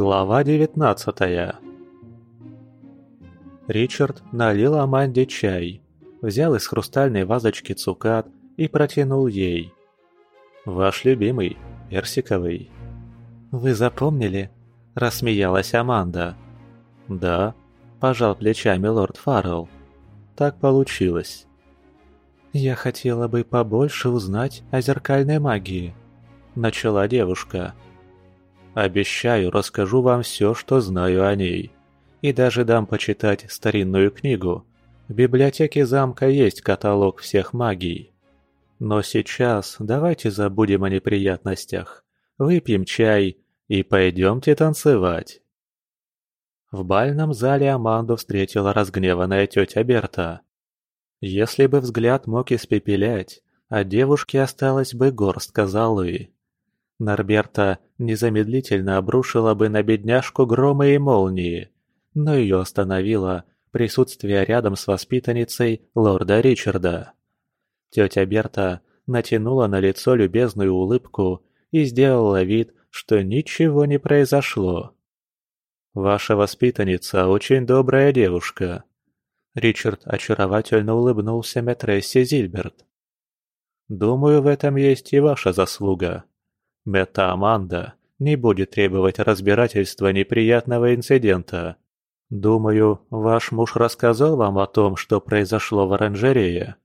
Глава 19 Ричард налил Аманде чай, взял из хрустальной вазочки цукат и протянул ей. «Ваш любимый, персиковый». «Вы запомнили?» – рассмеялась Аманда. «Да», – пожал плечами лорд Фаррелл. «Так получилось». «Я хотела бы побольше узнать о зеркальной магии», – начала девушка. Обещаю, расскажу вам все, что знаю о ней. И даже дам почитать старинную книгу. В библиотеке замка есть каталог всех магий. Но сейчас давайте забудем о неприятностях. Выпьем чай и пойдемте танцевать. В бальном зале Аманду встретила разгневанная тетя Берта. Если бы взгляд мог испепелять, от девушки осталась бы горстка золы. Норберта незамедлительно обрушила бы на бедняжку громы и молнии, но ее остановило присутствие рядом с воспитанницей лорда Ричарда. Тетя Берта натянула на лицо любезную улыбку и сделала вид, что ничего не произошло. «Ваша воспитанница очень добрая девушка», Ричард очаровательно улыбнулся Мэтрессе Зильберт. «Думаю, в этом есть и ваша заслуга. Мета Аманда не будет требовать разбирательства неприятного инцидента. Думаю, ваш муж рассказал вам о том, что произошло в оранжерее?»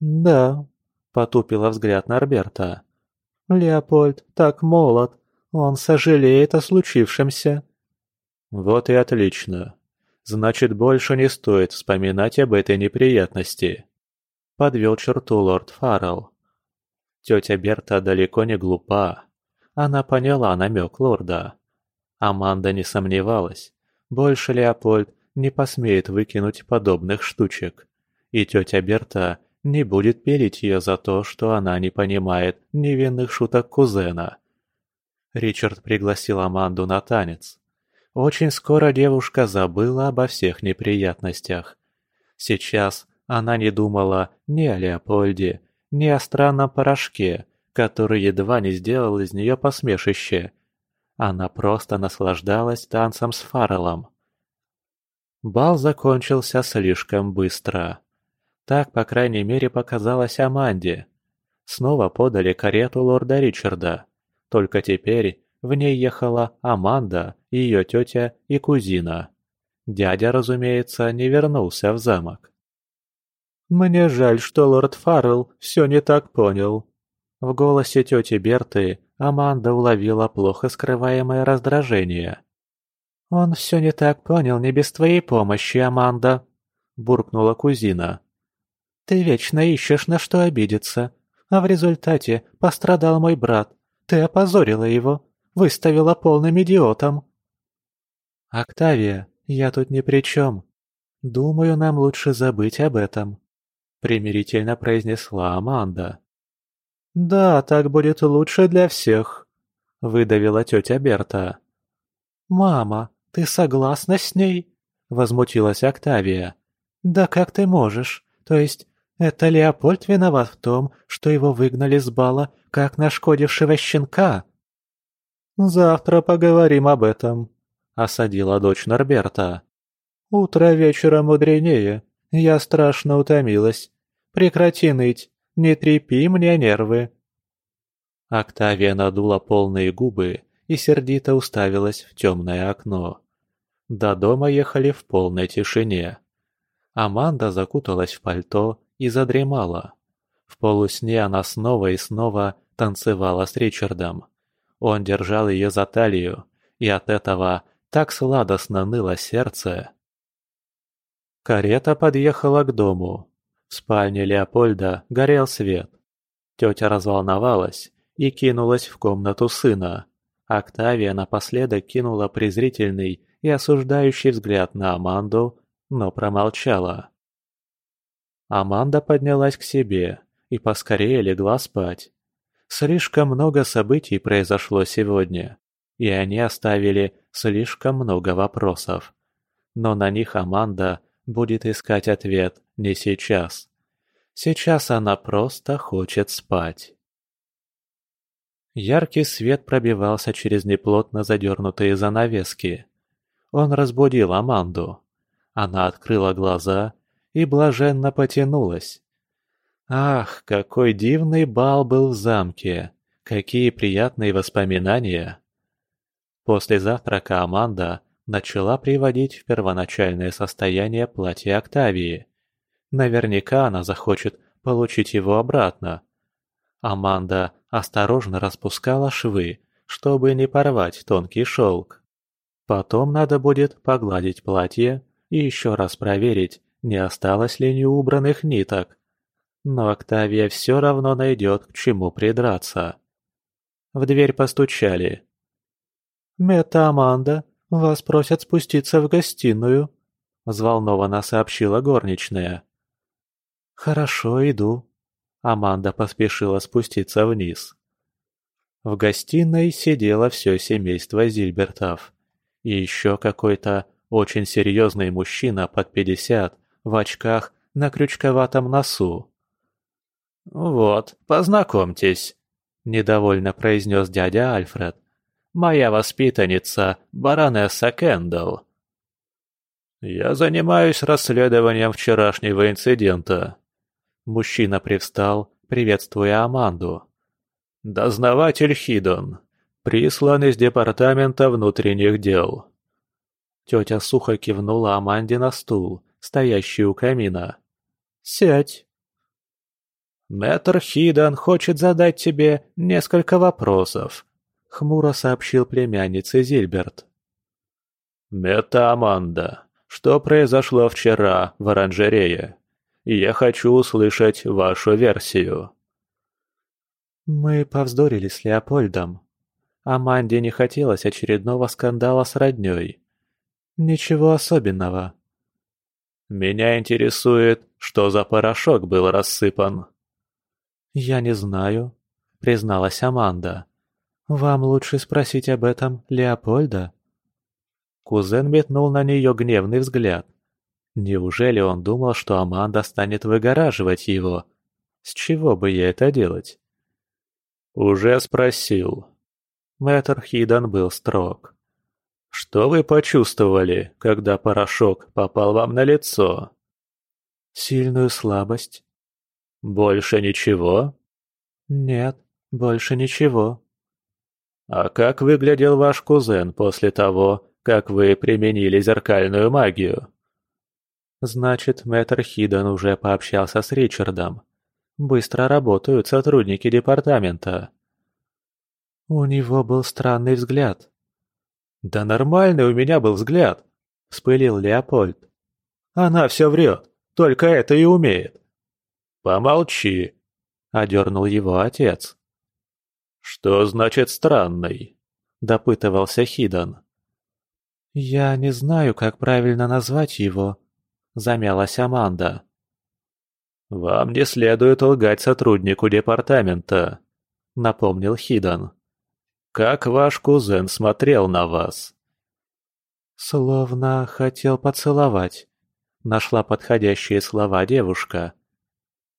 «Да», — потупила взгляд Норберта. «Леопольд так молод, он сожалеет о случившемся». «Вот и отлично. Значит, больше не стоит вспоминать об этой неприятности», — подвел черту лорд Фаррелл. Тетя Берта далеко не глупа. Она поняла намек лорда. Аманда не сомневалась. Больше Леопольд не посмеет выкинуть подобных штучек. И тетя Берта не будет пелить ее за то, что она не понимает невинных шуток кузена. Ричард пригласил Аманду на танец. Очень скоро девушка забыла обо всех неприятностях. Сейчас она не думала ни о Леопольде, ни о странном порошке, который едва не сделал из нее посмешище. Она просто наслаждалась танцем с Фарреллом. Бал закончился слишком быстро. Так, по крайней мере, показалось Аманде. Снова подали карету лорда Ричарда. Только теперь в ней ехала Аманда, ее тетя и кузина. Дядя, разумеется, не вернулся в замок. «Мне жаль, что лорд Фаррелл все не так понял». В голосе тети Берты Аманда уловила плохо скрываемое раздражение. «Он все не так понял не без твоей помощи, Аманда», – буркнула кузина. «Ты вечно ищешь на что обидеться, а в результате пострадал мой брат. Ты опозорила его, выставила полным идиотом». «Октавия, я тут ни при чем. Думаю, нам лучше забыть об этом примирительно произнесла Аманда. «Да, так будет лучше для всех», — выдавила тетя Берта. «Мама, ты согласна с ней?» — возмутилась Октавия. «Да как ты можешь? То есть, это Леопольд виноват в том, что его выгнали с бала, как нашкодившего щенка?» «Завтра поговорим об этом», — осадила дочь Норберта. «Утро вечера мудренее. Я страшно утомилась. Прекрати ныть, не трепи мне нервы. Октавия надула полные губы и сердито уставилась в темное окно. До дома ехали в полной тишине. Аманда закуталась в пальто и задремала. В полусне она снова и снова танцевала с Ричардом. Он держал ее за талию, и от этого так сладостно ныло сердце. Карета подъехала к дому. В спальне Леопольда горел свет. Тетя разволновалась и кинулась в комнату сына. Октавия напоследок кинула презрительный и осуждающий взгляд на Аманду, но промолчала. Аманда поднялась к себе и поскорее легла спать. Слишком много событий произошло сегодня, и они оставили слишком много вопросов. Но на них Аманда будет искать ответ не сейчас. Сейчас она просто хочет спать. Яркий свет пробивался через неплотно задернутые занавески. Он разбудил Аманду. Она открыла глаза и блаженно потянулась. Ах, какой дивный бал был в замке! Какие приятные воспоминания! После завтрака Аманда начала приводить в первоначальное состояние платье Октавии. Наверняка она захочет получить его обратно. Аманда осторожно распускала швы, чтобы не порвать тонкий шелк. Потом надо будет погладить платье и еще раз проверить, не осталось ли неубранных ниток. Но Октавия все равно найдет к чему придраться. В дверь постучали. «Мета Аманда, вас просят спуститься в гостиную», — взволнованно сообщила горничная. «Хорошо, иду». Аманда поспешила спуститься вниз. В гостиной сидело все семейство Зильбертов. И еще какой-то очень серьезный мужчина под пятьдесят, в очках, на крючковатом носу. «Вот, познакомьтесь», — недовольно произнес дядя Альфред. «Моя воспитанница, баронесса Кендалл». «Я занимаюсь расследованием вчерашнего инцидента». Мужчина привстал, приветствуя Аманду. «Дознаватель Хидон, прислан из департамента внутренних дел». Тетя сухо кивнула Аманде на стул, стоящий у камина. «Сядь». «Мэтр Хидан хочет задать тебе несколько вопросов», — хмуро сообщил племяннице Зильберт. «Мета Аманда, что произошло вчера в оранжерее? Я хочу услышать вашу версию». «Мы повздорили с Леопольдом. Аманде не хотелось очередного скандала с роднёй. Ничего особенного». «Меня интересует, что за порошок был рассыпан», «Я не знаю», — призналась Аманда. «Вам лучше спросить об этом Леопольда». Кузен метнул на нее гневный взгляд. Неужели он думал, что Аманда станет выгораживать его? С чего бы ей это делать? «Уже спросил». Мэтр Хидан был строг. «Что вы почувствовали, когда порошок попал вам на лицо?» «Сильную слабость», «Больше ничего?» «Нет, больше ничего». «А как выглядел ваш кузен после того, как вы применили зеркальную магию?» «Значит, мэтр Хиден уже пообщался с Ричардом. Быстро работают сотрудники департамента». «У него был странный взгляд». «Да нормальный у меня был взгляд», — вспылил Леопольд. «Она все врет, только это и умеет. «Помолчи!» — одернул его отец. «Что значит странный?» — допытывался Хидан. «Я не знаю, как правильно назвать его», — замялась Аманда. «Вам не следует лгать сотруднику департамента», — напомнил Хидан. «Как ваш кузен смотрел на вас?» «Словно хотел поцеловать», — нашла подходящие слова девушка.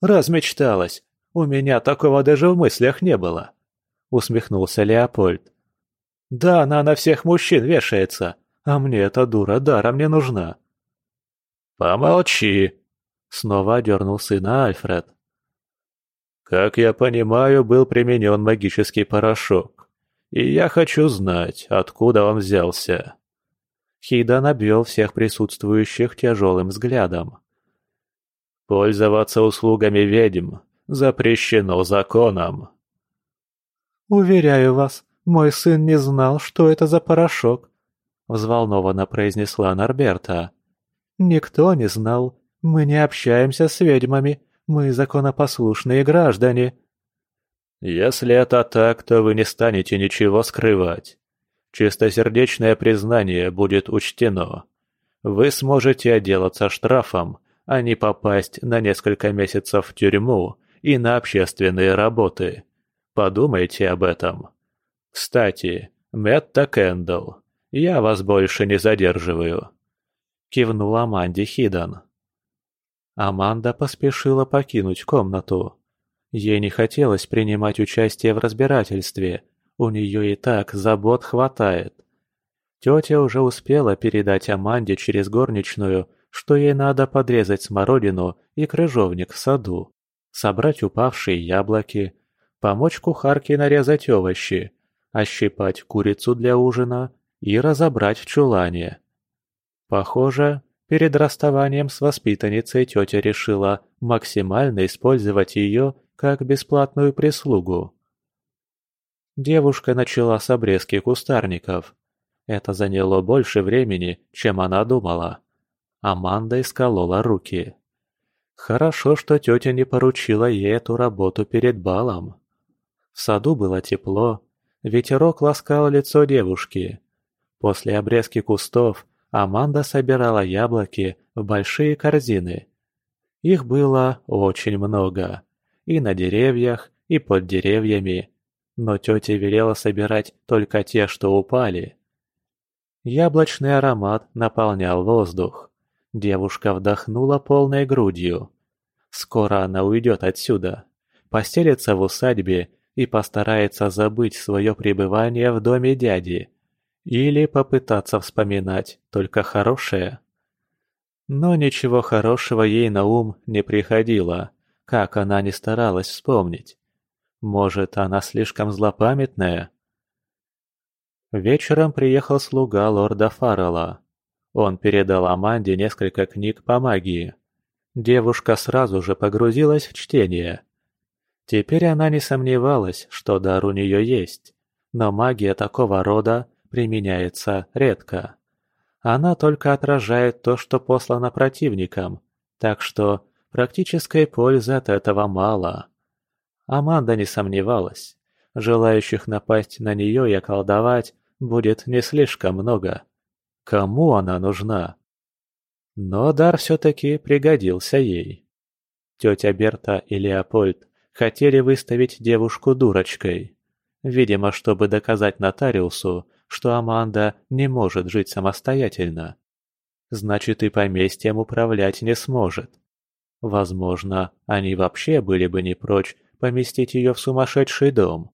«Размечталась! У меня такого даже в мыслях не было!» Усмехнулся Леопольд. «Да, она на всех мужчин вешается, а мне эта дура даром не нужна!» «Помолчи!» Снова одернул сына Альфред. «Как я понимаю, был применен магический порошок. И я хочу знать, откуда он взялся». Хидан обвел всех присутствующих тяжелым взглядом. Пользоваться услугами ведьм запрещено законом. «Уверяю вас, мой сын не знал, что это за порошок», — взволнованно произнесла Норберта. «Никто не знал. Мы не общаемся с ведьмами. Мы законопослушные граждане». «Если это так, то вы не станете ничего скрывать. Чистосердечное признание будет учтено. Вы сможете отделаться штрафом а не попасть на несколько месяцев в тюрьму и на общественные работы. Подумайте об этом. Кстати, Мэтта Кэндалл, я вас больше не задерживаю. Кивнул Аманде Хидан. Аманда поспешила покинуть комнату. Ей не хотелось принимать участие в разбирательстве, у нее и так забот хватает. Тетя уже успела передать Аманде через горничную, что ей надо подрезать смородину и крыжовник в саду, собрать упавшие яблоки, помочь кухарке нарезать овощи, ощипать курицу для ужина и разобрать в чулане. Похоже, перед расставанием с воспитанницей тетя решила максимально использовать ее как бесплатную прислугу. Девушка начала с обрезки кустарников. Это заняло больше времени, чем она думала. Аманда исколола руки. Хорошо, что тетя не поручила ей эту работу перед балом. В саду было тепло, ветерок ласкал лицо девушки. После обрезки кустов Аманда собирала яблоки в большие корзины. Их было очень много. И на деревьях, и под деревьями. Но тетя велела собирать только те, что упали. Яблочный аромат наполнял воздух. Девушка вдохнула полной грудью. Скоро она уйдет отсюда, постелится в усадьбе и постарается забыть свое пребывание в доме дяди. Или попытаться вспоминать только хорошее. Но ничего хорошего ей на ум не приходило, как она не старалась вспомнить. Может, она слишком злопамятная? Вечером приехал слуга лорда Фаррелла. Он передал Аманде несколько книг по магии. Девушка сразу же погрузилась в чтение. Теперь она не сомневалась, что дар у нее есть, но магия такого рода применяется редко. Она только отражает то, что послано противникам, так что практической пользы от этого мало. Аманда не сомневалась. Желающих напасть на нее и околдовать будет не слишком много. Кому она нужна? Но дар все-таки пригодился ей. Тетя Берта и Леопольд хотели выставить девушку дурочкой. Видимо, чтобы доказать нотариусу, что Аманда не может жить самостоятельно. Значит, и поместьем управлять не сможет. Возможно, они вообще были бы не прочь поместить ее в сумасшедший дом.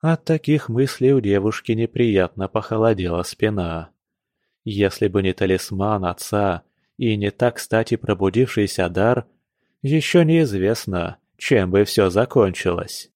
От таких мыслей у девушки неприятно похолодела спина. Если бы не талисман отца и не так кстати пробудившийся дар, еще неизвестно, чем бы все закончилось.